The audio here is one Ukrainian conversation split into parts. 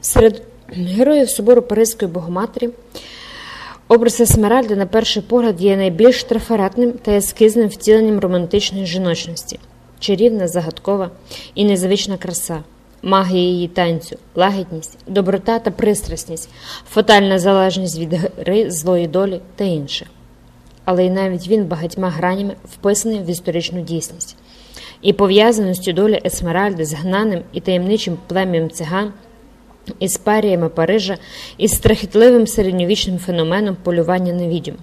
Серед героїв собору Паризької Богоматері образ Есмеральди, на перший погляд, є найбільш трафаретним та ескизним втіленням романтичної жіночності, чарівна, загадкова і незвична краса, магія її танцю, лагідність, доброта та пристрасність, фатальна залежність від гри, злої долі та інше. Але й навіть він багатьма гранями вписаний в історичну дійсність. І пов'язаності долі Есмеральди з гнаним і таємничим плем'ям циган із паріями Парижа із страхітливим середньовічним феноменом полювання на відьом.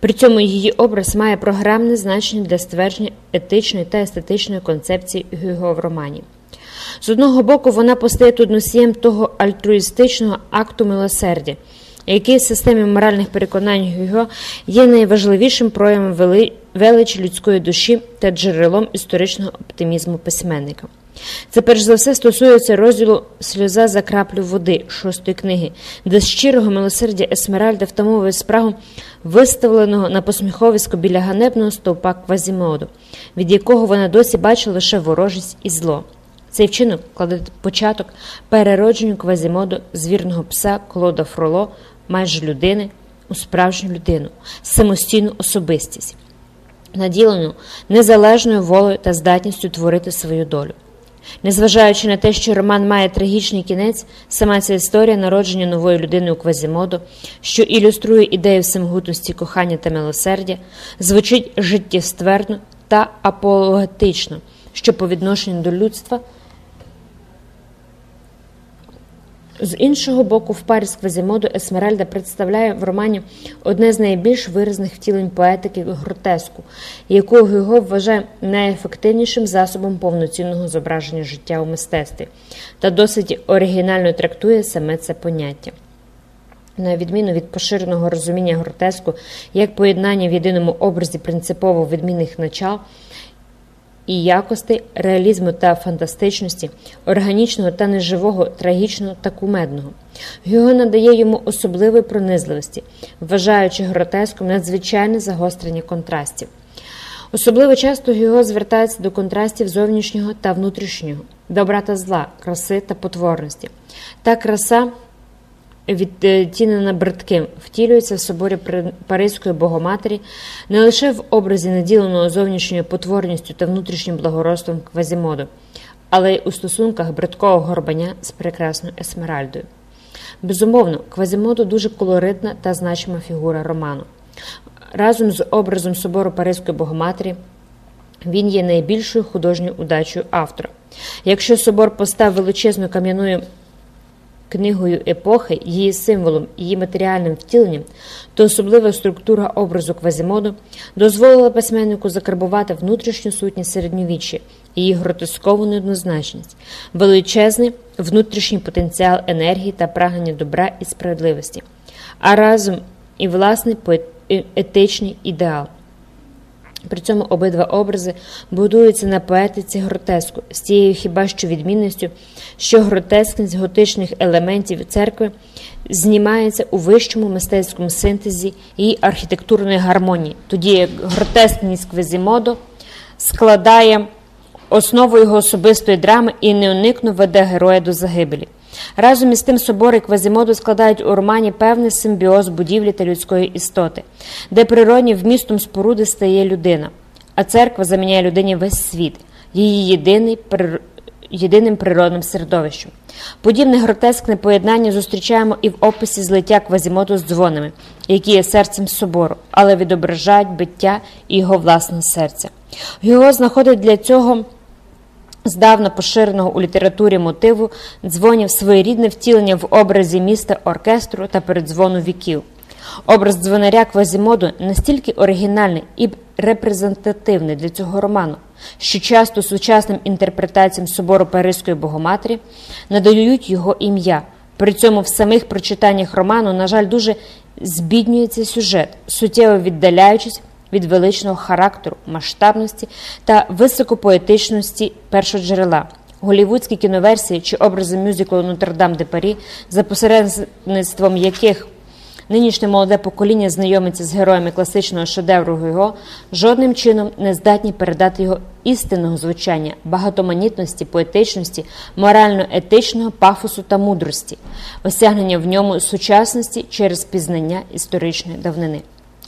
При цьому її образ має програмне значення для ствердження етичної та естетичної концепції Гюго в романі. З одного боку, вона постає тут носієм того альтруїстичного акту милосердя, який в системі моральних переконань Гюго є найважливішим проявом величі людської душі та джерелом історичного оптимізму письменника. Це перш за все стосується розділу Сльоза за краплю води шостої книги, де щирого милосердя Есмеральда втамовує спрагу виставленого на посміховисько біля ганебного стовпа квазімоду, від якого вона досі бачила лише ворожість і зло. Цей вчинок кладе початок переродженню квазімоду з вірного пса Клода Фроло, майже людини, у справжню людину, самостійну особистість, наділену незалежною волею та здатністю творити свою долю. Незважаючи на те, що роман має трагічний кінець, сама ця історія народження нової людини у Квазімоду, що ілюструє ідею всемогутності кохання та милосердя, звучить життєстверно та апологетично, що по відношенню до людства. З іншого боку, в парі з Квазімоду Есмеральда представляє в романі одне з найбільш виразних втілень поетики гротеску, яку Гюго вважає найефективнішим засобом повноцінного зображення життя у мистецтві, та досить оригінально трактує саме це поняття. На відміну від поширеного розуміння гротеску як поєднання в єдиному образі принципово відмінних начал і якостей реалізму та фантастичності, органічного та неживого, трагічного та кумедного. Гюго надає йому особливої пронизливості, вважаючи гротеском надзвичайне загострення контрастів. Особливо часто Гюго звертається до контрастів зовнішнього та внутрішнього, добра та зла, краси та потворності. Та краса відтінена бридким, втілюється в соборі Паризької Богоматері не лише в образі наділеного зовнішньою потворністю та внутрішнім благородством Квазімоду, але й у стосунках бридкого горбаня з прекрасною Есмеральдою. Безумовно, Квазімоду дуже колоритна та значима фігура роману. Разом з образом собору Паризької Богоматері він є найбільшою художньою удачею автора. Якщо собор постав величезною кам'яною книгою епохи, її символом, її матеріальним втіленням, то особлива структура образу Квазімоду дозволила письменнику закарбувати внутрішню сутність середньовіччя, її гротескову неоднозначність, величезний внутрішній потенціал енергії та прагнення добра і справедливості, а разом і власний етичний ідеал. При цьому обидва образи будуються на поетиці гротеску з тією хіба що відмінністю, що гротескність готичних елементів церкви знімається у вищому мистецькому синтезі і архітектурної гармонії, тоді як гротескність Квезімодо складає основу його особистої драми і неуникно веде героя до загибелі. Разом із тим собори Квазімоду складають у романі певний симбіоз будівлі та людської істоти, де природні вмістом споруди стає людина, а церква заміняє людині весь світ, її єдиний єдиним природним середовищем. Подібне гротескне поєднання зустрічаємо і в описі злиття Квазімоду з дзвонами, які є серцем собору, але відображають биття і його власне серця. Його знаходить для цього здавна поширеного у літературі мотиву дзвонів своєрідне втілення в образі міста оркестру та передзвону віків. Образ дзвонаря Квазімоду настільки оригінальний і репрезентативний для цього роману, що часто сучасним інтерпретаціям собору Паризької Богоматері надають його ім'я. При цьому в самих прочитаннях роману, на жаль, дуже збіднюється сюжет, суттєво віддаляючись від величного характеру, масштабності та високопоетичності першоджерела. Голівудські кіноверсії чи образи мюзиклу Нотр-Дам де Парі, за посередництвом яких нинішнє молоде покоління знайомиться з героями класичного шедевру його, жодним чином не здатні передати його істинного звучання, багатоманітності, поетичності, морально-етичного пафосу та мудрості, осягнення в ньому сучасності через пізнання історичної давнини.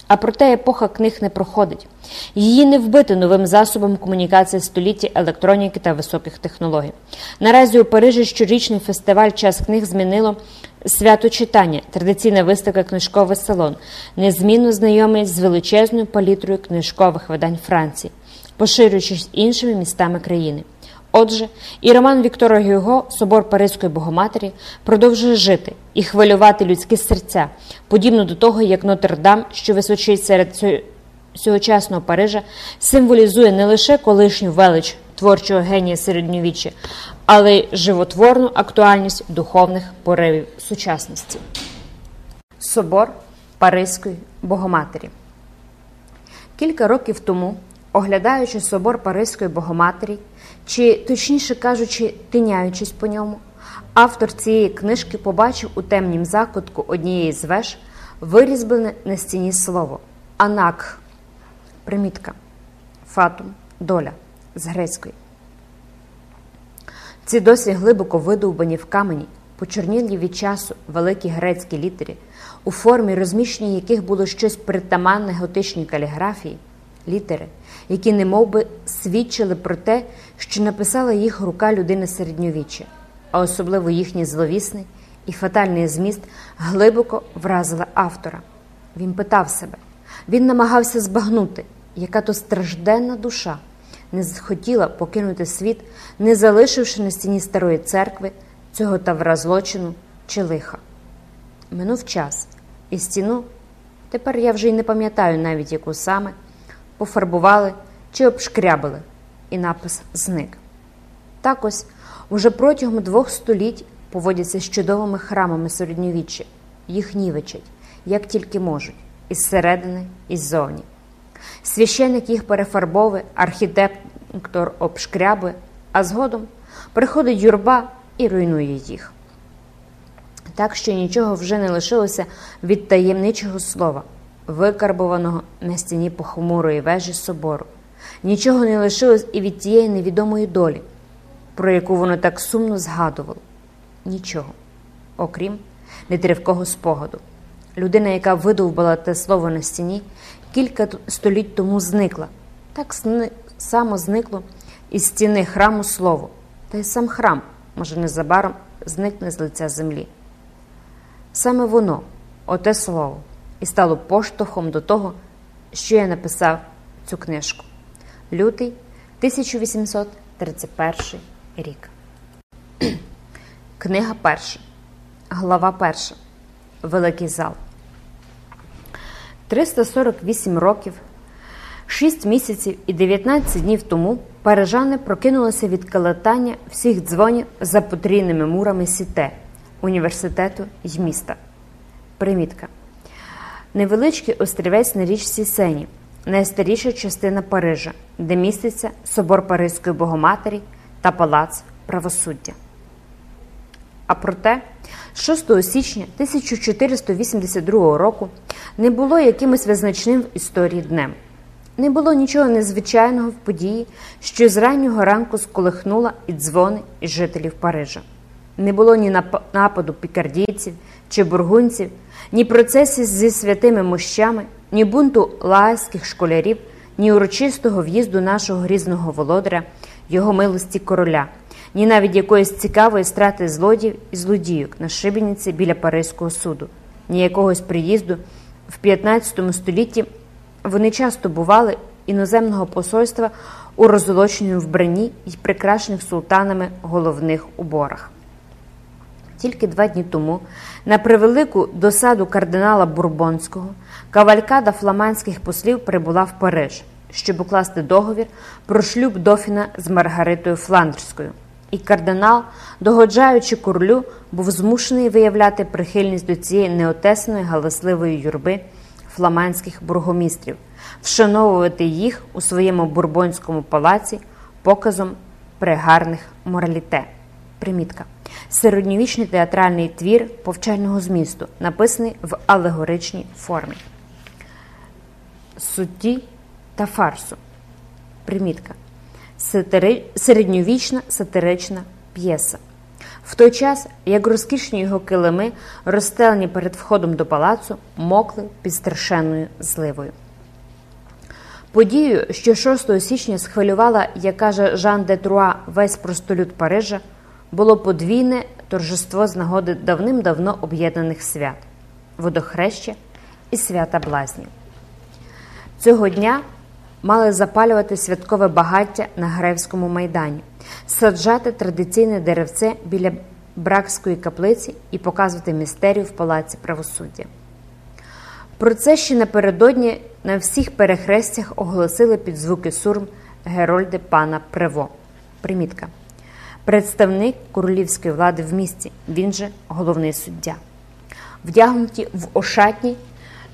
А проте епоха книг не проходить. Її не вбити новим засобом комунікації століття електроніки та високих технологій. Наразі у Парижі щорічний фестиваль час книг змінило свято читання, традиційна виставка книжковий салон, незмінно знайомий з величезною палітрою книжкових видань Франції, поширюючись іншими містами країни. Отже, і роман Віктора Гюго Собор Паризької Богоматері продовжує жити і хвилювати людські серця, подібно до того, як Нотр-Дам, що височить серед сьогочасного Парижа, символізує не лише колишню велич творчого генія середньовіччя, але й животворну актуальність духовних поривів сучасності. Собор Паризької Богоматері. Кілька років тому, оглядаючи собор Паризької Богоматері, чи, точніше кажучи, тиняючись по ньому, автор цієї книжки побачив у темнім закутку однієї з веж вирізблене на стіні слово Анак, примітка, фатум, доля. З грецької. Ці досі глибоко видовбані в камені, почорнілі від часу великі грецькі літери, у формі розміщення яких було щось притаманне готичній каліграфії, літери, які немов би свідчили про те, що написала їх рука людини середньовіччя, а особливо їхній зловісний і фатальний зміст глибоко вразила автора. Він питав себе, він намагався збагнути, яка то стражденна душа не захотіла покинути світ, не залишивши на стіні старої церкви цього тавра злочину чи лиха. Минув час, і стіну, тепер я вже й не пам'ятаю навіть яку саме, пофарбували чи обшкрябили, і напис зник. Так ось уже протягом двох століть поводяться з чудовими храмами середньовіччя, їх нівечать, як тільки можуть, із середини і ззовні. Священик їх перефарбовує, архітектор обшкрябує, а згодом приходить юрба і руйнує їх. Так що нічого вже не лишилося від таємничого слова, викарбованого на стіні похмурої вежі собору. Нічого не лишилось і від тієї невідомої долі, про яку воно так сумно згадувало. Нічого, окрім нетривкого спогаду. Людина, яка видовбала те слово на стіні, кілька століть тому зникла. Так само зникло із стіни храму слово, та й сам храм, може, незабаром зникне з лиця землі. Саме воно, оте слово, і стало поштовхом до того, що я написав цю книжку. Лютий 1831 рік. Книга перша. Глава перша. Великий зал. 348 років, 6 місяців і 19 днів тому парижани прокинулися від калатання всіх дзвонів за потрійними мурами Сіте, університету й міста. Примітка. Невеличкий острівець на річці Сені, найстаріша частина Парижа, де міститься собор Паризької Богоматері та палац правосуддя. А проте, 6 січня 1482 року не було якимось визначним в історії днем. Не було нічого незвичайного в події, що з раннього ранку сколихнула і дзвони із жителів Парижа. Не було ні нападу пікардійців чи бургунців, ні процесів зі святими мощами, ні бунту лаїських школярів, ні урочистого в'їзду нашого грізного володаря, його милості короля, ні навіть якоїсь цікавої страти злодіїв і злодійок на шибениці біля Паризького суду, ні якогось приїзду в 15 столітті. Вони часто бували іноземного посольства у розолоченому вбранні і прикрашених султанами головних уборах. Тільки два дні тому, на превелику досаду кардинала Бурбонського, кавалькада фламандських послів прибула в Париж, щоб укласти договір про шлюб дофіна з Маргаритою Фландрською. І кардинал, догоджаючи королю, був змушений виявляти прихильність до цієї неотесної галасливої юрби фламандських бургомістрів, вшановувати їх у своєму бурбонському палаці показом пригарних мораліте. Примітка. середньовічний театральний твір повчального змісту, написаний в алегоричній формі. Сутті та фарсу. Примітка. Середньовічна сатирична п'єса. В той час, як розкішні його килими, розстелені перед входом до палацу, мокли під страшенною зливою. Подію, що 6 січня схвилювала, як каже Жан де Труа, весь простолюд Парижа, було подвійне торжество з нагоди давним-давно об'єднаних свят водохреща і свята блазнів. Цього дня мали запалювати святкове багаття на Гревському майдані, саджати традиційне деревце біля Бракської каплиці і показувати містерію в палаці правосуддя. Про це ще напередодні на всіх перехрестях оголосили під звуки сурм Герольди пана Прево. Примітка. Представник королівської влади в місті, він же головний суддя, вдягнуті в ошатні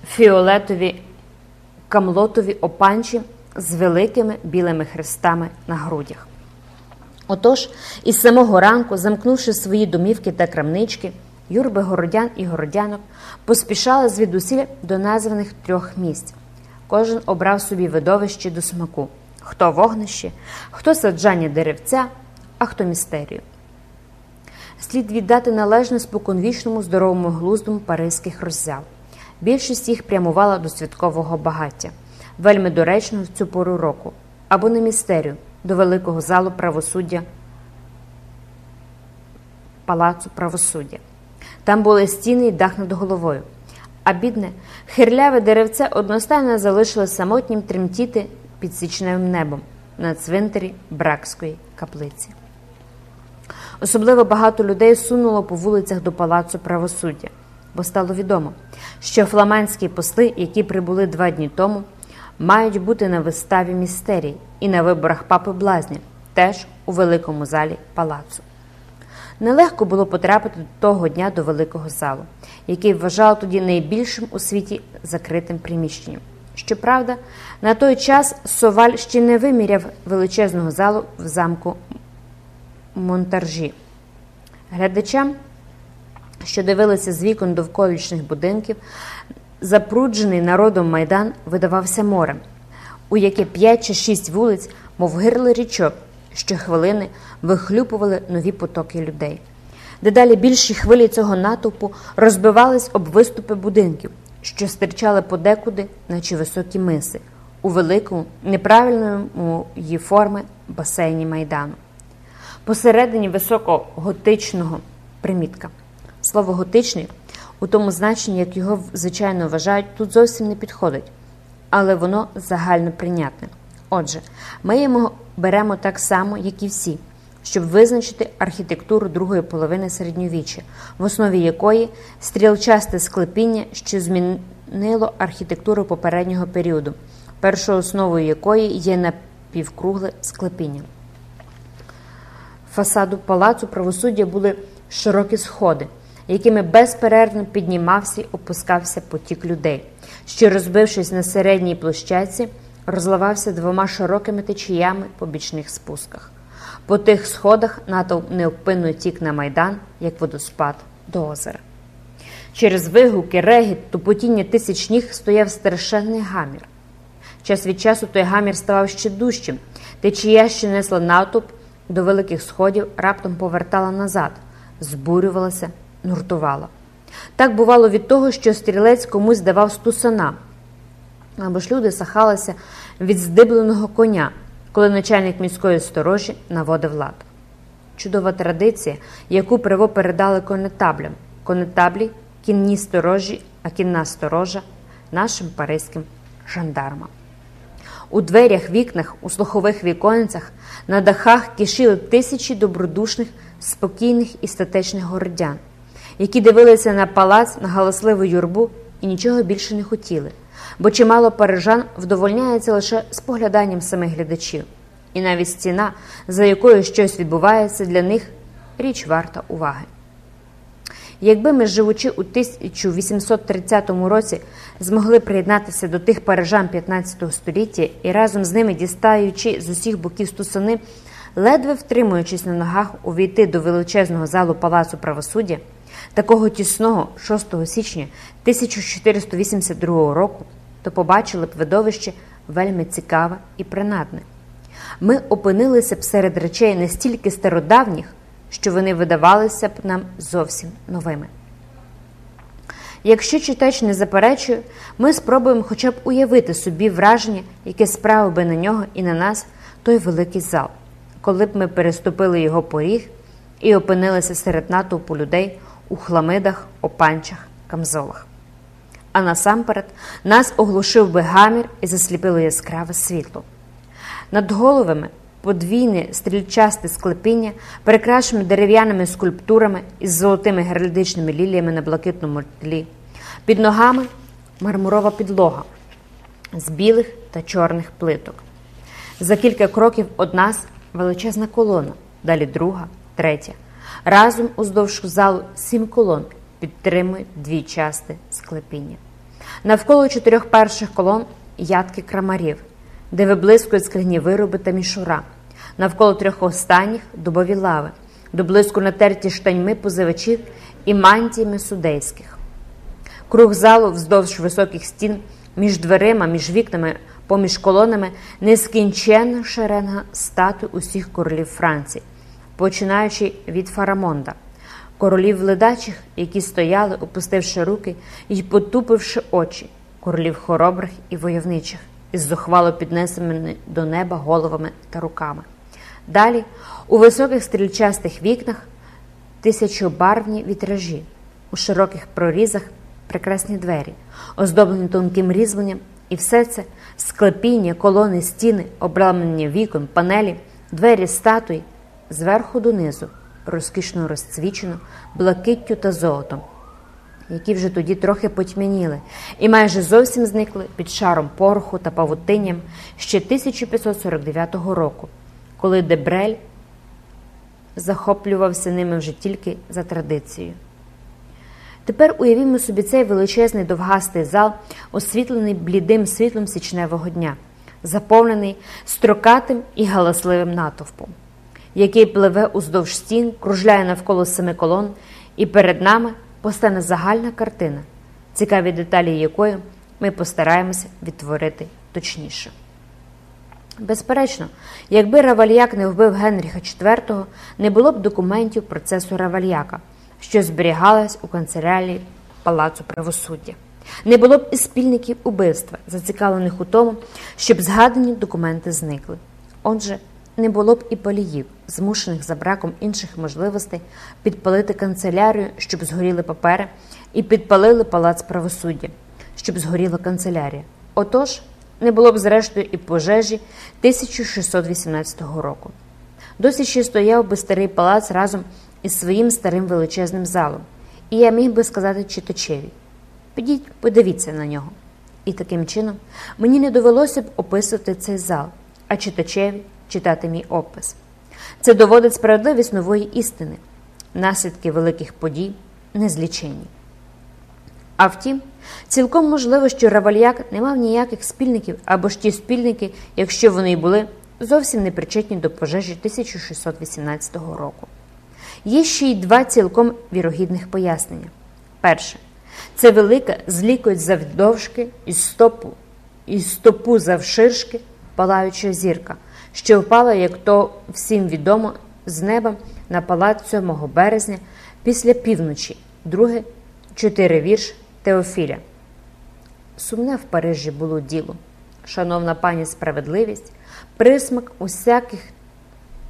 фіолетові камлотові опанчі з великими білими хрестами на грудях. Отож, із самого ранку, замкнувши свої домівки та крамнички, юрби городян і городянок поспішали звідусіль до названих трьох місць. Кожен обрав собі видовище до смаку: хто вогнище, хто саджання деревця, а хто містерію. Слід віддати належне споконвічному здоровому глуздому паризьких роззяв. Більшість їх прямувала до святкового багаття, вельми доречно в цю пору року, або на містерію до великого залу правосуддя палацу правосуддя. Там були стіни і дах над головою. А бідне, хирляве деревце одностайно залишило самотнім тремтіти під січневим небом на цвинтарі Бракської каплиці. Особливо багато людей сунуло по вулицях до палацу правосуддя, бо стало відомо, що фламандські посли, які прибули два дні тому, мають бути на виставі містерій і на виборах папи блазня, теж у великому залі палацу. Нелегко було потрапити того дня до великого залу, який вважав тоді найбільшим у світі закритим приміщенням. Щоправда, на той час Соваль ще не виміряв величезного залу в замку Монтаржі. Глядачам, що дивилися з вікон довколишніх будинків, запруджений народом майдан видавався морем, у яке п'ять чи шість вулиць, мов гирли річок, щохвилини вихлюпували нові потоки людей. Дедалі більші хвилі цього натовпу розбивались об виступи будинків, що стирчали подекуди, наче високі миси, у великому, неправильному її форми басейні майдану. Посередині високого готичного примітка. Слово готичний у тому значенні, як його звичайно вважають, тут зовсім не підходить, але воно загально прийнятне. Отже, ми його беремо так само, як і всі, щоб визначити архітектуру другої половини середньовіччя, в основі якої стрілчасте склепіння, що змінило архітектуру попереднього періоду, першою основою якої є напівкругле склепіння. Фасаду палацу правосуддя були широкі сходи, якими безперервно піднімався і опускався потік людей, що, розбившись на середній площаці, розливався двома широкими течіями по бічних спусках. По тих сходах натовп неупинно тік на майдан, як водоспад до озера. Через вигуки, регіт, тупотіння тисяч ніг стояв страшенний гамір. Час від часу той гамір ставав ще дужчим, течія, що несла натовп до великих сходів, раптом повертала назад, збурювалася, нуртувала. Так бувало від того, що стрілець комусь давав стусана, або ж люди сахалися від здибленого коня, коли начальник міської сторожі наводив лад. Чудова традиція, яку приво передали конетаблям. Конетаблі кінні сторожі, а кінна сторожа нашим паризьким жандармам. У дверях, вікнах, у слухових віконцях, на дахах кишіли тисячі добродушних, спокійних і статечних городян, які дивилися на палац, на галасливу юрбу і нічого більше не хотіли, бо чимало парижан вдовольняється лише спогляданням самих глядачів, і навіть стіна, за якою щось відбувається, для них річ варта уваги. Якби ми, живучи у 1830 році, змогли приєднатися до тих парижан 15 століття і разом з ними дістаючи з усіх боків стусани, ледве втримуючись на ногах увійти до величезного залу Палацу правосуддя, такого тісного 6 січня 1482 року, то побачили б видовище вельми цікаве і принадне. Ми опинилися б серед речей настільки стародавніх, що вони видавалися б нам зовсім новими. Якщо читач не заперечує, ми спробуємо хоча б уявити собі враження, яке справив би на нього і на нас той великий зал, коли б ми переступили його поріг і опинилися серед натовпу людей у хламидах, опанчах, камзолах. А насамперед нас оглушив би гамір і засліпило яскраве світло. Над головами подвійне стрільчасте склепіння, перекрашене дерев'яними скульптурами із золотими геральдичними ліліями на блакитному тлі. Під ногами мармурова підлога з білих та чорних плиток. За кілька кроків од нас величезна колона, далі друга, третя. Разом уздовж залу сім колон підтримують дві части склепіння. Навколо чотирьох перших колон ядки крамарів, де виблискують скляні вироби та мішура. Навколо трьох останніх дубові лави, до натерті штаньми позивачів і мантіями судейських. Круг залу вздовж високих стін, між дверима, між вікнами, поміж колонами нескінченна шеренга статуй усіх королів Франції, починаючи від Фарамонда, королів ледачих, які стояли, опустивши руки і потупивши очі, королів хоробрих і войовничих, із зухвало піднесеними до неба головами та руками. Далі, у високих стрільчастих вікнах, тисячобарвні вітражі, у широких прорізах прекрасні двері, оздоблені тонким різьбленням, і все це склепіння, колони, стіни, обрамлення вікон, панелі, двері статуй зверху донизу, розкішно розцвічено блакиттю та золотом, які вже тоді трохи потьмяніли, і майже зовсім зникли під шаром пороху та павутинням ще 1549 року, коли Дебрель захоплювався ними вже тільки за традицією. Тепер уявімо собі цей величезний довгастий зал, освітлений блідим світлом січневого дня, заповнений строкатим і галасливим натовпом, який пливе уздовж стін, кружляє навколо семи колон, і перед нами постане загальна картина, цікаві деталі якої ми постараємося відтворити точніше. Безперечно, якби Равальяк не вбив Генріха IV, не було б документів процесу Равальяка – що зберігалась у канцелярії Палацу правосуддя. Не було б і спільників убивства, зацікавлених у тому, щоб згадані документи зникли. Отже, не було б і поліїв, змушених за браком інших можливостей підпалити канцелярію, щоб згоріли папери, і підпалили палац правосуддя, щоб згоріла канцелярія. Отож, не було б, зрештою, і пожежі 1618 року. Досі ще стояв би старий палац разом із своїм старим величезним залом, і я міг би сказати читачеві підіть, подивіться на нього. І таким чином мені не довелося б описувати цей зал, а читачеві читати мій опис. Це доводить справедливість нової істини, наслідки великих подій незліченні. А втім, цілком можливо, що Равальяк не мав ніяких спільників або ж ті спільники, якщо вони й були, зовсім не причетні до пожежі 1618 року. Є ще й два цілком вірогідних пояснення. Перше, це велика злікоть завдовжки із стопу, із стопу завширшки палаюча зірка, що впала, як то всім відомо, з неба на палац 7 березня після півночі, друге чотири вірш Теофіля. Сумне в Парижі було діло. Шановна пані справедливість, присмак усяких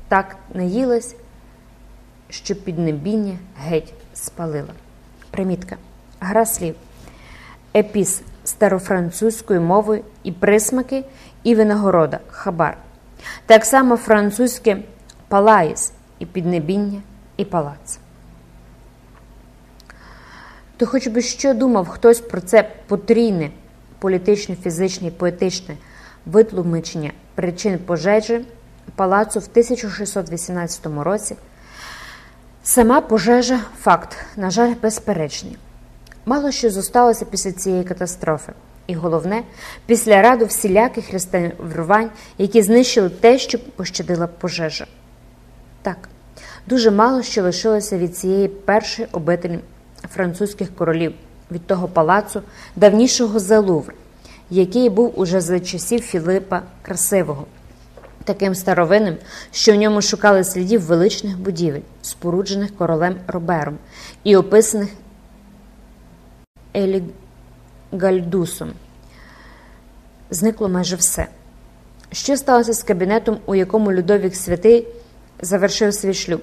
так наїлась, що піднебіння геть спалила. Примітка. Гра слів. Епіс старофранцузькою мовою і присмаки, і винагорода хабар. Так само французьке палаїс і піднебіння, і палац. То хоч би що думав хтось про це потрійне політичне, фізичне і поетичне витлумичення причин пожежі палацу в 1618 році. Сама пожежа факт, на жаль, безперечний. Мало що зосталося після цієї катастрофи, і головне, після раду всіляких реставрувань, які знищили те, що пощадила пожежа. Так, дуже мало що лишилося від цієї першої обителі французьких королів, від того палацу, давнішого за Лувр, який був уже за часів Філипа Красивого, таким старовинним, що в ньому шукали слідів величних будівель, споруджених королем Робером і описаних Елі Гальдусом. Зникло майже все. Що сталося з кабінетом, у якому Людовік Святий завершив свій шлюб?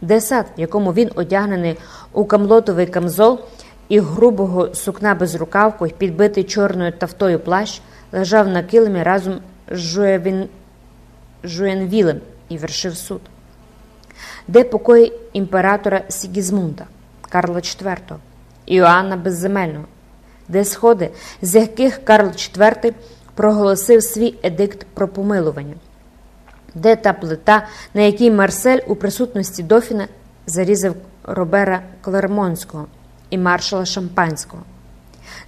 Де сад, в якому він одягнений у камлотовий камзол і грубого сукна без рукавку підбитий чорною тафтою плащ, лежав на килимі разом з Жуєвін... Жуєнвілем і вершив суд? Де покої імператора Сігізмунда, Карла IV, Іоанна Безземельного? Де сходи, з яких Карл IV проголосив свій едикт про помилування? Де та плита, на якій Марсель у присутності Дофіна зарізав Робера Клермонського і маршала Шампанського?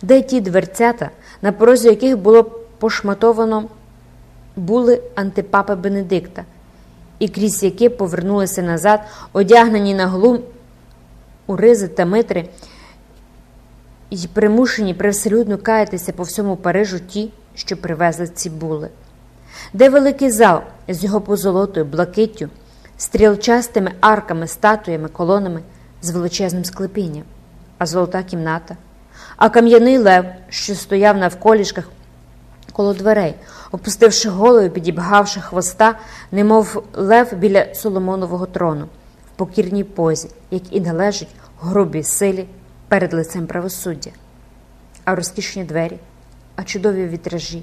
Де ті дверцята, на порозі яких було пошматовано були антипапи Бенедикта, і крізь які повернулися назад, одягнені на глум у ризи та митри, і примушені привселюдно каятися по всьому Парижу ті, що привезли ці були? Де великий зал з його позолотою, блакиттю, стрілчастими арками, статуями, колонами з величезним склепінням, а золота кімната, а кам'яний лев, що стояв навколішках коло дверей, опустивши голову, підібгавши хвоста, немов лев біля Соломонового трону, в покірній позі, як і належить грубій силі перед лицем правосуддя, а розкішні двері, а чудові вітражі,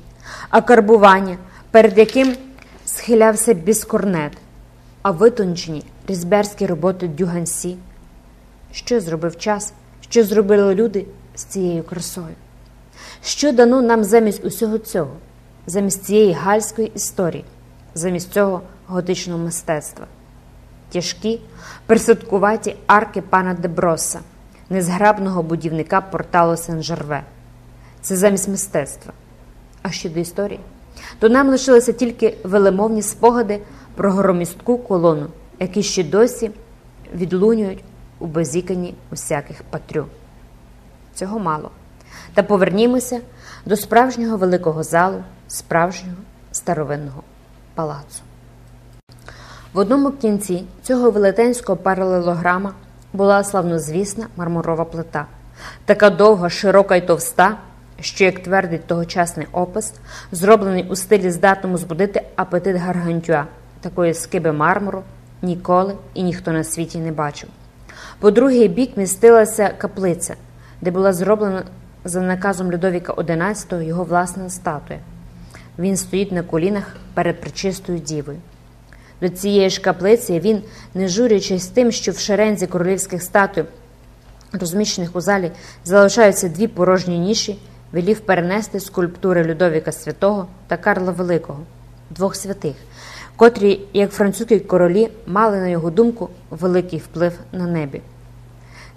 а карбування, перед яким схилявся біскорнет, а витончені різберські роботи дюгансі. Що зробив час, що зробили люди з цією красою? Що дано нам замість усього цього, замість цієї гальської історії, замість цього готичного мистецтва? Тяжкі, присадкуваті арки пана Деброса, незграбного будівника порталу Сен-Жерве. Це замість мистецтва. А щодо історії, то нам лишилися тільки велемовні спогади про громістку колону, які ще досі відлунюють у базіканні усяких патрю. Цього мало. Та повернімося до справжнього великого залу, справжнього старовинного палацу. В одному кінці цього велетенського паралелограма була славнозвісна мармурова плита, така довга, широка й товста, що, як твердить тогочасний опис, зроблений у стилі здатному збудити апетит гаргантюа, такої скиби мармуру ніколи і ніхто на світі не бачив. По другий бік містилася каплиця, де була зроблена за наказом Людовіка XI його власна статуя. Він стоїть на колінах перед причистою дівою. До цієї ж каплиці він, не журячись тим, що в шерензі королівських статуй, розміщених у залі, залишаються дві порожні ніші, велів перенести скульптури Людовіка Святого та Карла Великого, двох святих, котрі, як французькі королі, мали, на його думку, великий вплив на небі.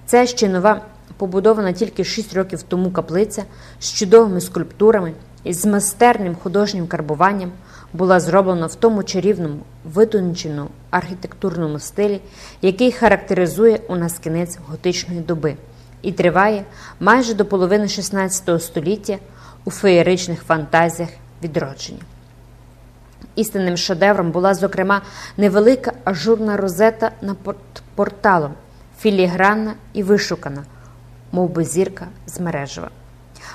Це ще нова, побудована тільки шість років тому каплиця з чудовими скульптурами і з майстерним художнім карбуванням була зроблена в тому чарівному, витонченому архітектурному стилі, який характеризує у нас кінець готичної доби і триває майже до половини XVI століття у феєричних фантазіях відродження. Істинним шедевром була, зокрема, невелика ажурна розета над порталом, філігранна і вишукана, мов би зірка з мережева.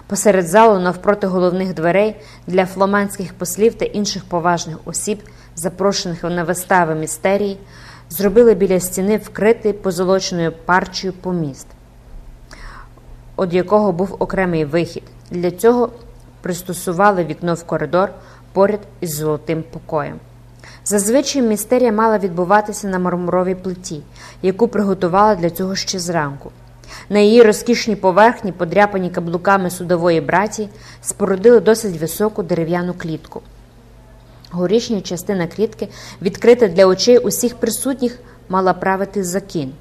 Посеред залу, навпроти головних дверей для фламандських послів та інших поважних осіб, запрошених на вистави містерії, зробили біля стіни вкритий позолоченою парчою поміст, від якого був окремий вихід. Для цього пристосували вікно в коридор поряд із золотим покоєм. Зазвичай містерія мала відбуватися на мармуровій плиті, яку приготували для цього ще зранку. На її розкішній поверхні, подряпані каблуками судової браті, спорудили досить високу дерев'яну клітку. Горішня частина клітки, відкрита для очей усіх присутніх, мала правити закін,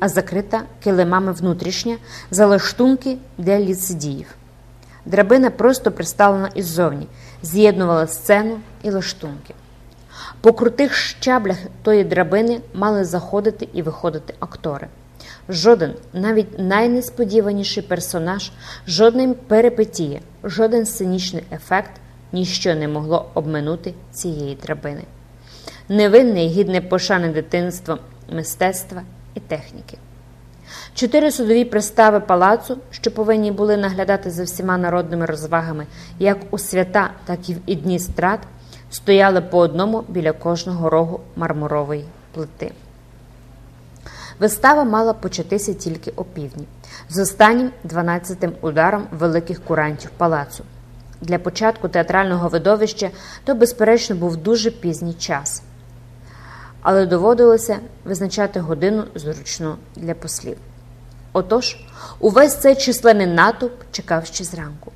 а закрита килимами внутрішня залаштунки для ліцидіїв. Драбина просто приставлена іззовні, з'єднувала сцену і лаштунки. По крутих щаблях тої драбини мали заходити і виходити актори. Жоден, навіть найнесподіваніший персонаж, жодна перипетія, жоден сценічний ефект ніщо не могло обминути цієї драбини. Невинне і гідне пошани дитинства, мистецтва і техніки. Чотири судові пристави палацу, що повинні були наглядати за всіма народними розвагами, як у свята, так і в дні страт, стояли по одному біля кожного рогу мармурової плити. Вистава мала початися тільки опівдні, з останнім 12-тим ударом великих курантів палацу. Для початку театрального видовища то, безперечно, був дуже пізній час, але доводилося визначати годину зручну для послів. Отож, увесь цей численний натовп чекав ще зранку.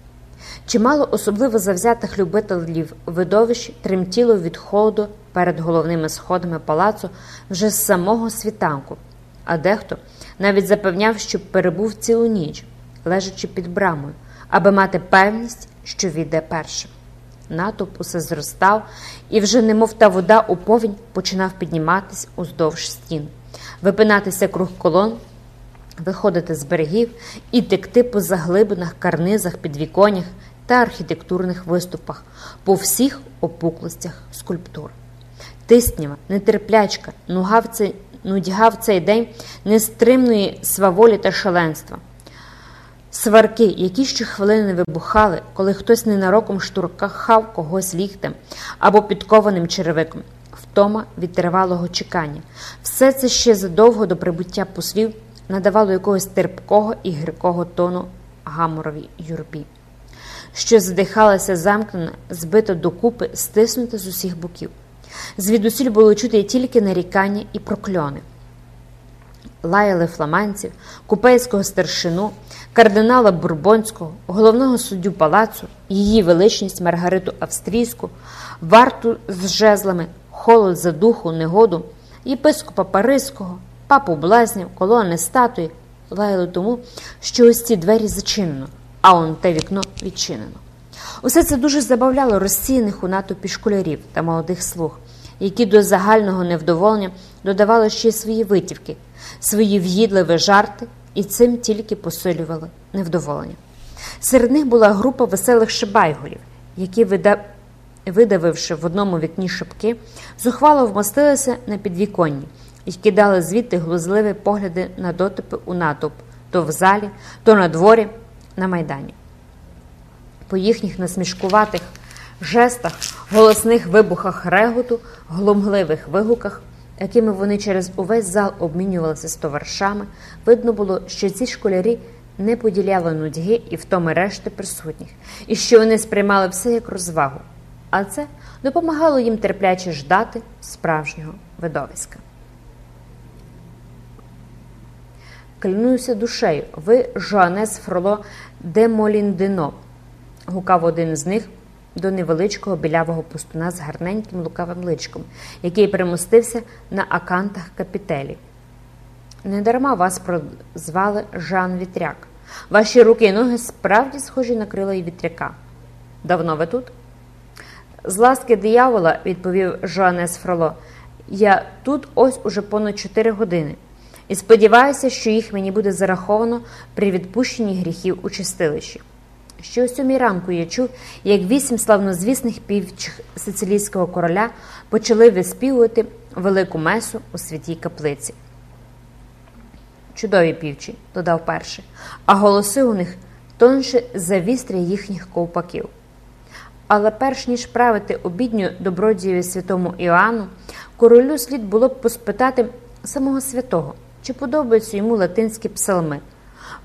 Чимало особливо завзятих любителів видовищ тремтіло від холоду перед головними сходами палацу вже з самого світанку, а дехто навіть запевняв, що перебув цілу ніч, лежачи під брамою, аби мати певність, що війде першим. Натовп усе зростав, і вже, немов та вода у повінь, починав підніматись уздовж стін, випинатися круг колон виходити з берегів і текти по заглибинах, карнизах, підвіконнях та архітектурних виступах по всіх опуклостях скульптур. Тиснява, нетерплячка, нуга в цей, нудьга в цей день нестримної сваволі та шаленства. Сварки, які щохвилини вибухали, коли хтось ненароком штуркахав когось ліктем або підкованим черевиком, втома від тривалого чекання. Все це ще задовго до прибуття послів надавало якогось терпкого і гіркого тону гаморовій юрбі, що задихалася замкнена, збита докупи, стиснута з усіх боків. Звідусіль було чути тільки нарікання і прокльони. Лаяли фламандців, купейського старшину, кардинала Бурбонського, головного суддю палацу, її величність Маргариту Австрійську, варту з жезлами, холод за духу, негоду, єпископа Паризького, папу блазнів, колони статуї лаяли тому, що ось ці двері зачинено, а он те вікно відчинено. Усе це дуже забавляло розсіяних у натовпі школярів та молодих слуг, які до загального невдоволення додавали ще й свої витівки, свої в'їдливі жарти і цим тільки посилювали невдоволення. Серед них була група веселих шибайголів, які, видавивши в одному вікні шибки, зухвало вмостилися на підвіконні і кидали звідти глузливі погляди на дотипи у натовп то в залі, то на дворі, на майдані. По їхніх насмішкуватих жестах, голосних вибухах реготу, глумгливих вигуках, якими вони через увесь зал обмінювалися з товаришами, видно було, що ці школярі не поділяли нудьги і втоми решти присутніх, і що вони сприймали все як розвагу, а це допомагало їм терпляче ждати справжнього видовиська. Клянуюся душею, ви Жоанес Фроло де Моліндино, гукав один з них до невеличкого білявого пустуна з гарненьким лукавим личком, який примостився на акантах капітелі. Недарма вас прозвали Жан Вітряк. Ваші руки і ноги справді схожі на крила і вітряка. Давно ви тут? З ласки диявола, відповів Жоанес Фроло, я тут ось уже понад чотири години і сподіваюся, що їх мені буде зараховано при відпущенні гріхів у чистилищі. Ще о сьомій ранку я чув, як вісім славнозвісних півчих сицилійського короля почали виспівувати велику месу у святій каплиці. Чудові півчі, додав перший, а голоси у них тонше за вістря їхніх ковпаків. Але перш ніж правити обідню добродію святому Іоанну, королю слід було б поспитати самого святого чи подобаються йому латинські псалми,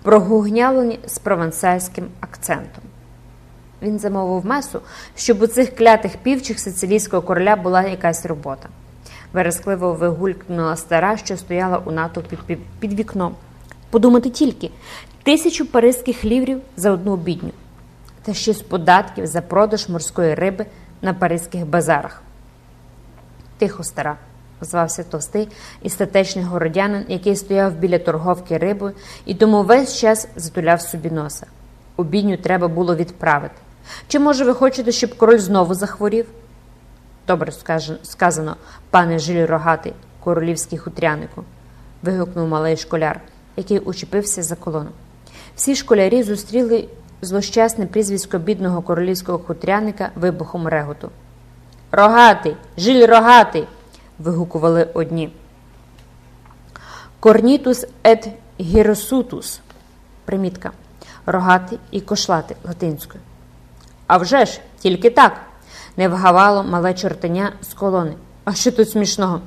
прогугнявлені з провансальським акцентом. Він замовив месу, щоб у цих клятих півчих сицилійського короля була якась робота. Верескливо вигулькнула стара, що стояла у натовпі під вікном. Подумати тільки тисячу паризьких ліврів за одну обідню, та ще з податків за продаж морської риби на паризьких базарах. Тихо, стара звався товстий і статечний городянин, який стояв біля торговки рибою і тому весь час затуляв собі носа. Обідню треба було відправити. Чи, може, ви хочете, щоб король знову захворів? Добре сказано, пане жиль рогатий, королівський хутрянику, вигукнув малий школяр, який учепився за колону. Всі школярі зустріли злощасне прізвисько бідного королівського хутряника вибухом реготу. Рогатий, жиль рогатий. Вигукували одні. Корнітус ет гіросутус. Примітка. Рогатий і кошлати латинською. «А вже ж, тільки так. не вгавало мале чортеня з колони. А що тут смішного?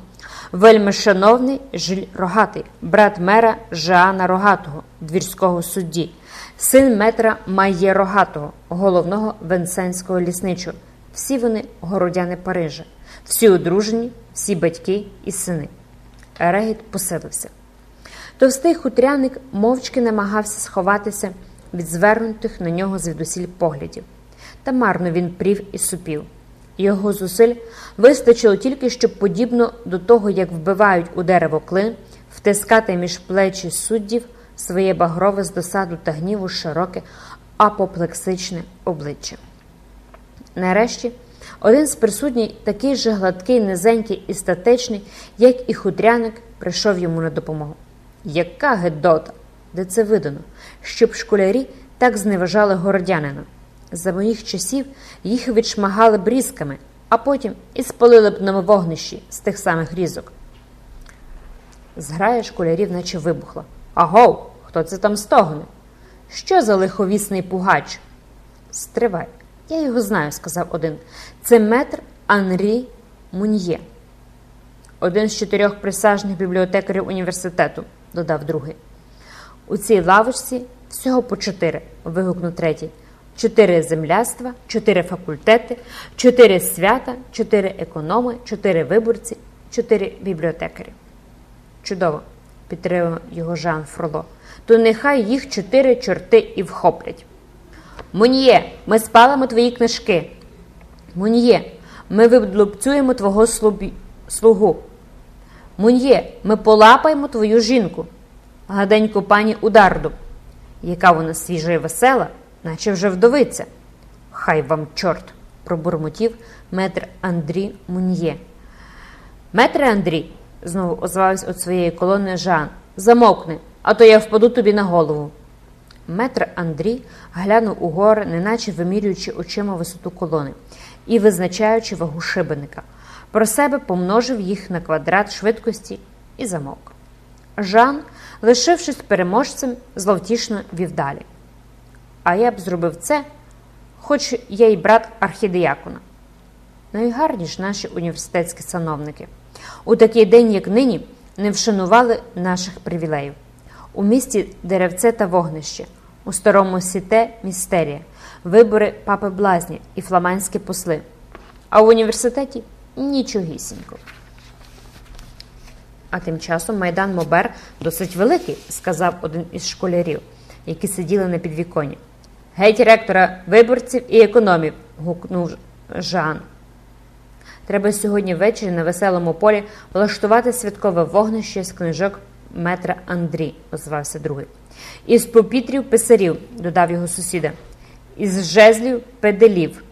Вельми шановний жиль рогатий, брат мера Жана Рогатого, двірського судді, син метра Майє Рогатого, головного венсенського лісничого. Всі вони городяни Парижа, всі одружені, всі батьки і сини. Регіт посилився. Товстий хутряник мовчки намагався сховатися від звернутих на нього звідусіль поглядів. Та марно він прів і супів. Його зусиль вистачило тільки, щоб, подібно до того, як вбивають у дерево клин, втискати між плечі суддів своє багрове з досаду та гніву широке апоплексичне обличчя. Нарешті, один з присутніх, такий же гладкий, низенький і статечний, як і хутряник, прийшов йому на допомогу. Яка гедота! Де це видано, щоб школярі так зневажали городянина? За моїх часів їх відшмагали брізками, а потім і спалили б на вогнищі з тих самих різок. Зграя школярів, наче вибухла. Агов, хто це там стогне? Що за лиховісний пугач? Стривай, я його знаю, сказав один. Це метр Анрі Муньє, один з чотирьох присяжних бібліотекарів університету, додав другий. У цій лавочці всього по чотири, вигукнув третій чотири земляства, чотири факультети, чотири свята, чотири економи, чотири виборці, чотири бібліотекарі. Чудово, підтримав його Жан Фроло. То нехай їх чотири чорти і вхоплять. Муньє, ми спалимо твої книжки. Муньє, ми видлупцюємо твого слугу. Муньє, ми полапаємо твою жінку, гаденьку пані Ударду, яка вона свіжа і весела наче вже вдовиця. Хай вам чорт, пробурмотів метр Андрі Муньє. Метре Андрій, знову озвався від своєї колони Жан. Замовкни, а то я впаду тобі на голову. Метр Андрій глянув угори, неначе вимірюючи очима висоту колони і визначаючи вагу шибеника. Про себе помножив їх на квадрат швидкості і замовк. Жан, лишившись переможцем, зловтішно вів далі а я б зробив це, хоч я й брат архідіякона. Найгарні ж наші університетські сановники. У такий день, як нині, не вшанували наших привілеїв. У місті деревце та вогнище, у старому сіте містерія, вибори папи блазні і фламандські посли. А в університеті нічогісінько. А тим часом майдан Мобер досить великий, сказав один із школярів, які сиділи на підвіконі. Геть ректора виборців і економів. гукнув Жан. Треба сьогодні ввечері на веселому полі влаштувати святкове вогнище з книжок метра Андрі, озвався другий. Із попітрів писарів, додав його сусіда, із жезлів педелів,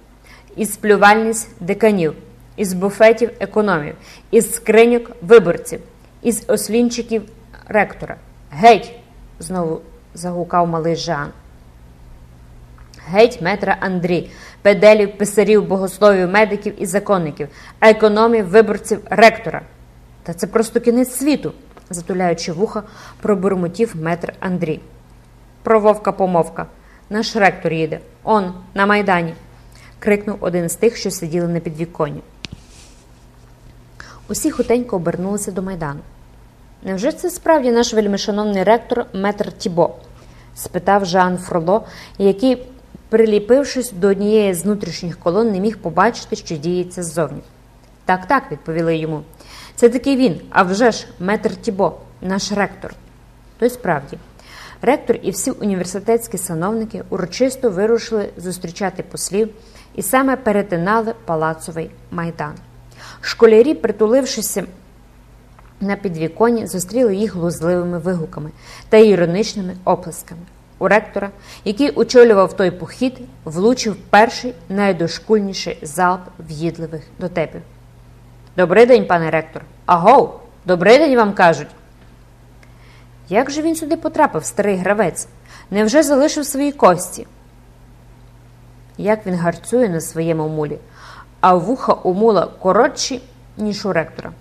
із плювальниць деканів, із буфетів економів, із скриньок виборців, із ослінчиків ректора. Геть! знову загукав малий Жан геть метра Андрій, педелів, писарів, богословів, медиків і законників, економів, виборців, ректора. Та це просто кінець світу, затуляючи вуха, пробурмотів метр Андрій. Про вовка помовка. Наш ректор їде. Он, на майдані. крикнув один з тих, що сиділи на підвіконні. Усі хутенько обернулися до майдану. Невже це справді наш вельмишановний ректор метр Тібо? спитав Жан Фроло, який приліпившись до однієї з внутрішніх колон, не міг побачити, що діється ззовні. Так, так, відповіли йому. Це таки він, а вже ж метр Тібо, наш ректор. То й справді, ректор і всі університетські сановники урочисто вирушили зустрічати послів і саме перетинали палацовий майдан. Школярі, притулившися на підвіконі, зустріли їх глузливими вигуками та іронічними оплесками у ректора, який очолював той похід, влучив перший найдошкульніший залп в'їдливих дотепів. Добрий день, пане ректор. Агов, добрий день вам кажуть. Як же він сюди потрапив, старий гравець? Невже залишив свої кості? Як він гарцює на своєму мулі, а вуха у мула коротші, ніж у ректора.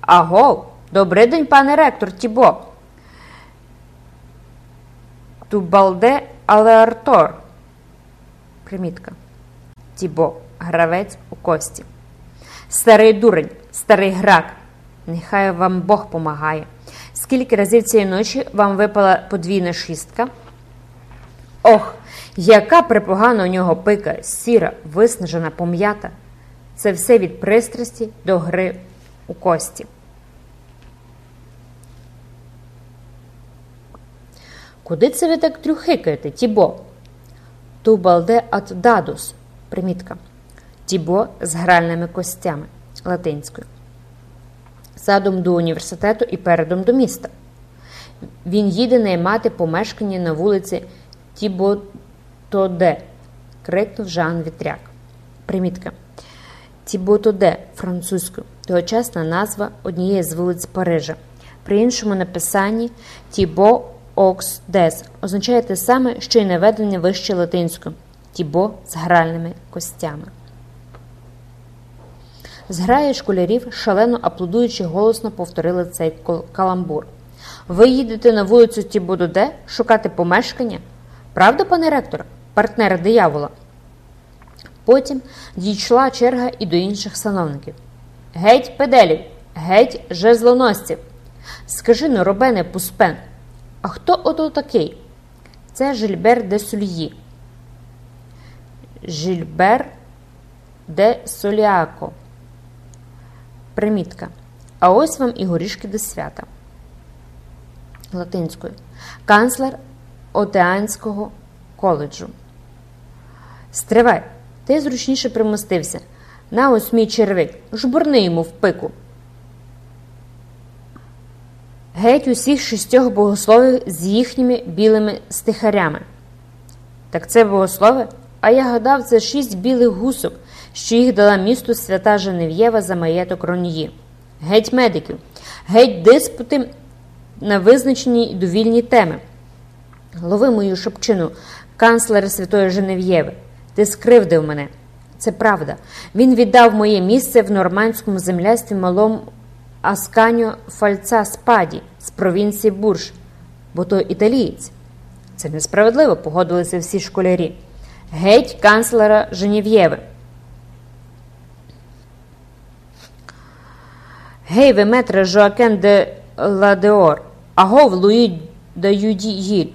Агов, добрий день, пане ректор Тібо. Тубалде алеартор. Примітка. Тібо, гравець у кості. Старий дурень, старий грак. Нехай вам Бог помагає. Скільки разів цієї ночі вам випала подвійна шістка? Ох, яка припогана у нього пика, сіра, виснажена, пом'ята. Це все від пристрасті до гри у кості. Куди це ви так трюхикаєте, Тібо? Тубалде ат дадус. Примітка. Тібо з гральними костями латинською. Задом до університету і передом до міста. Він їде наймати помешкання на вулиці Тіботоде, крикнув Жан Вітряк. Примітка. Тіботоде французькою тогочасна назва однієї з вулиць Парижа. При іншому написанні Тібо Окс Дес означає те саме, що й наведення вище латинською Тібо з гральними костями. Зграя школярів, шалено аплодуючи, голосно повторили цей каламбур. Ви їдете на вулицю Тібододе шукати помешкання? Правда, пане ректор, партнера диявола? Потім дійшла черга і до інших сановників. Геть педелів, геть жезлоносців. Скажи ну, Робене Пуспен, а хто ото такий? Це Жильбер де Сульї. Жильбер де Соліако. Примітка. А ось вам і горішки до свята. Латинською. Канцлер Отеанського коледжу. Стривай, ти зручніше примостився. На ось мій червик. Жбурни йому в пику. Геть усіх шістьох богословів з їхніми білими стихарями. Так це богослови? А я гадав, це шість білих гусок, що їх дала місту свята Женев'єва за маєток Ронії. Геть медиків, геть диспути на визначені й довільні теми. Лови мою шопчину, канцлера Святої Женев'єви. Ти скривдив мене. Це правда. Він віддав моє місце в нормандському землястві малому Асканьо Фальца Спаді з провінції Бурж, бо то італієць. Це несправедливо, погодилися всі школярі. Геть канцлера Женів'єви. Гей, ви метре Жоакен де Ладеор, агов Луї де Юдіїль,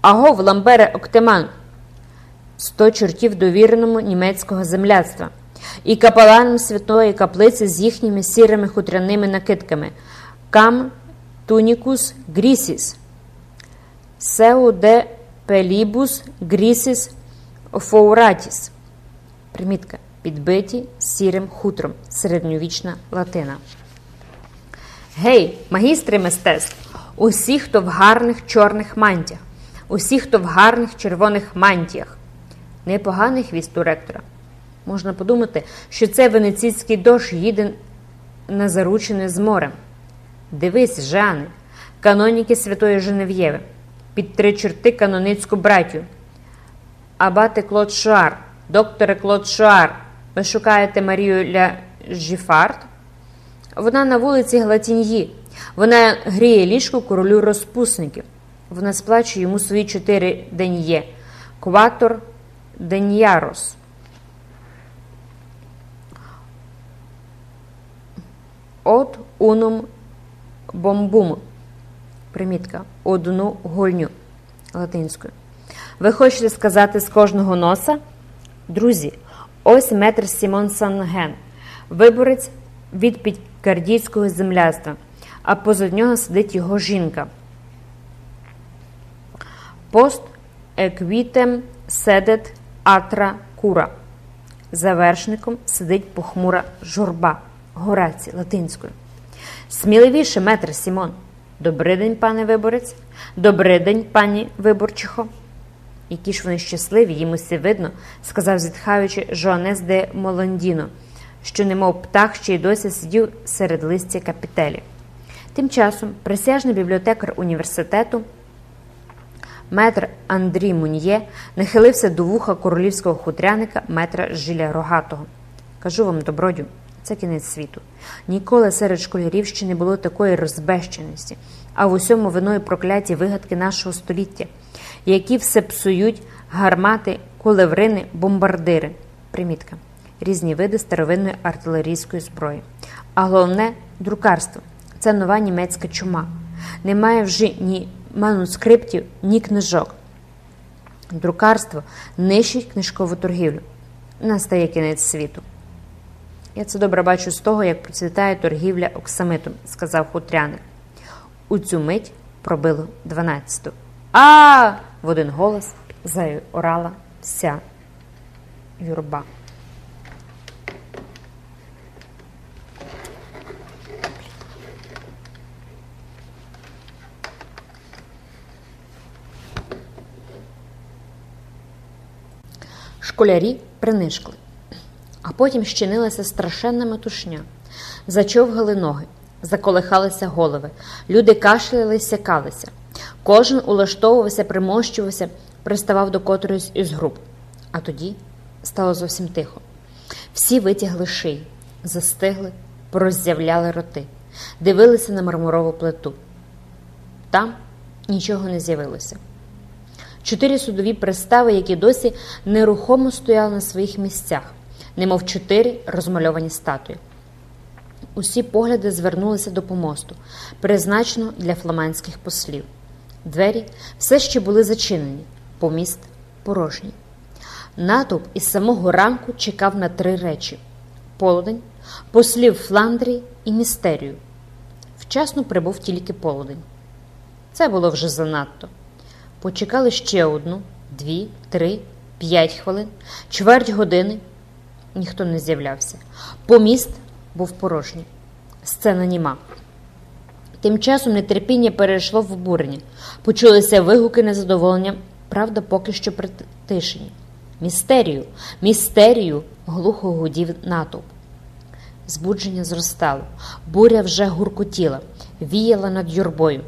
агов Ламбере Октеман, сто чортів довіреному німецького земляцтва, і капеланом святої каплиці з їхніми сірими хутряними накидками, cum tunicis grisis, seu de pellibus grisis fourratis. Примітка. Підбиті сірим хутром. Середньовічна латина. Гей, магістри мистецтв! Усі, хто в гарних чорних мантіях, усі, хто в гарних червоних мантіях. Непоганий хвіст у ректора. Можна подумати, що це венеційський дощ їде на заручене з морем. Дивись, Жани, каноніки Святої Женев'єви, під три чорти каноницьку братю. Абате Клод Шуар, докторе Клод Шуар, ви шукаєте Марію Ля Жіфард? Вона на вулиці Глатіньї. Вона гріє ліжко королю розпусників. Вона сплачує йому свої чотири деньє. Quatuor denarios. Aut unum bombum. Примітка. Одну гульню латинською. Ви хочете сказати з кожного носа? Друзі, ось метр Сімон Санген, виборець від підкардійського земляства, а позад нього сидить його жінка. Пост еквітем седет атра кура. За вершником сидить похмура журба, гораці латинською. Сміливіше, метр Сімон. Добрий день, пане виборець. Добрий день, пані виборчихо. Які ж вони щасливі, їм усе видно, сказав зітхаючи Жоанес де Моландіно, що, немов птах, ще й досі сидів серед листя капітелі. Тим часом присяжний бібліотекар університету метр Андрій Муньє нахилився до вуха королівського хутряника метра Жиля Рогатого. Кажу вам, добродю, це кінець світу. Ніколи серед школярів ще не було такої розбещеності, а в усьому виною прокляті вигадки нашого століття, які все псують гармати, кулеврини, бомбардири. Примітка. Різні види старовинної артилерійської зброї. А головне друкарство це нова німецька чума. Немає вже ні манускриптів, ні книжок. Друкарство нищить книжкову торгівлю. Настає кінець світу. Я це добре бачу з того, як процвітає торгівля оксамитом, сказав хутряник. У цю мить пробило дванадцяту. А! в один голос заорала вся юрба. Школярі принишкли, а потім щинилася страшенна метушня. Зачовгали ноги, заколихалися голови, люди кашляли, сякалися. Кожен улаштовувався, примощувався, приставав до котроїсь із груп. А тоді стало зовсім тихо. Всі витягли шиї, застигли, пороззявляли роти, дивилися на мармурову плиту. Там нічого не з'явилося. Чотири судові пристави, які досі нерухомо стояли на своїх місцях, немов чотири розмальовані статуї. Усі погляди звернулися до помосту, призначено для фламандських послів. Двері все ще були зачинені, поміст порожній. Натовп із самого ранку чекав на три речі: полудень, послів Фландрії і містерію. Вчасно прибув тільки полудень. Це було вже занадто. Почекали ще одну, дві, три, п'ять хвилин, чверть години. Ніхто не з'являвся. Поміст був порожній. Сцена німа. Тим часом нетерпіння перейшло в обурення. Почулися вигуки незадоволення, правда, поки що притишені. Містерію, містерію, глухо гудів натовп. Збудження зростало, буря вже гуркотіла, віяла над юрбою.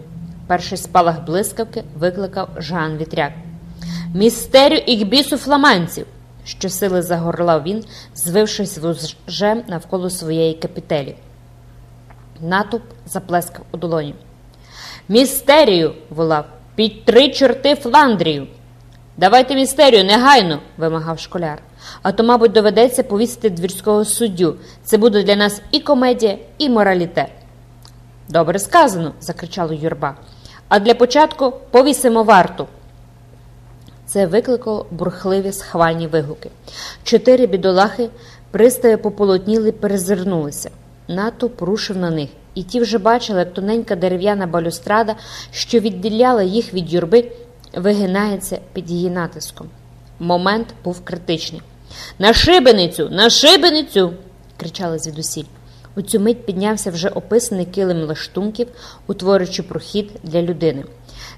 Перший спалах блискавки викликав Жан Вітряк. Містерію ікбісу фламандців! щосили загорлав він, звившись вужем навколо своєї капітелі. Натовп заплескав у долоні. Містерію! волав, під три чорти Фландрію. Давайте містерію, негайно, вимагав школяр. А то, мабуть, доведеться повісити двірського суддю. Це буде для нас і комедія, і мораліте. Добре сказано, закричала юрба. А для початку повісимо варту. Це викликало бурхливі схвальні вигуки. Чотири бідолахи пристави пополотніли, перезирнулися. НАТО порушив на них, і ті вже бачили, як тоненька дерев'яна балюстрада, що відділяла їх від юрби, вигинається під її натиском. Момент був критичний. На шибеницю, на шибеницю! кричали звідусіль. У цю мить піднявся вже описаний килим лаштунків, утворюючи прохід для людини,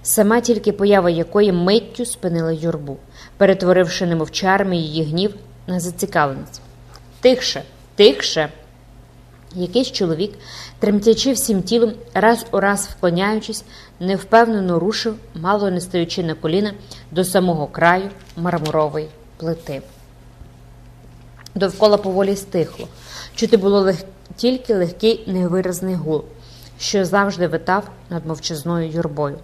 сама тільки поява якої миттю спинила юрбу, перетворивши немовчарми її гнів на зацікавленість. Тихше, тихше. Якийсь чоловік, тремтячи всім тілом, раз у раз вклоняючись, невпевнено рушив, мало не стаючи на коліна до самого краю мармурової плити. Довкола поволі стихло. Чути було лег... тільки легкий невиразний гул, що завжди витав над мовчазною юрбою.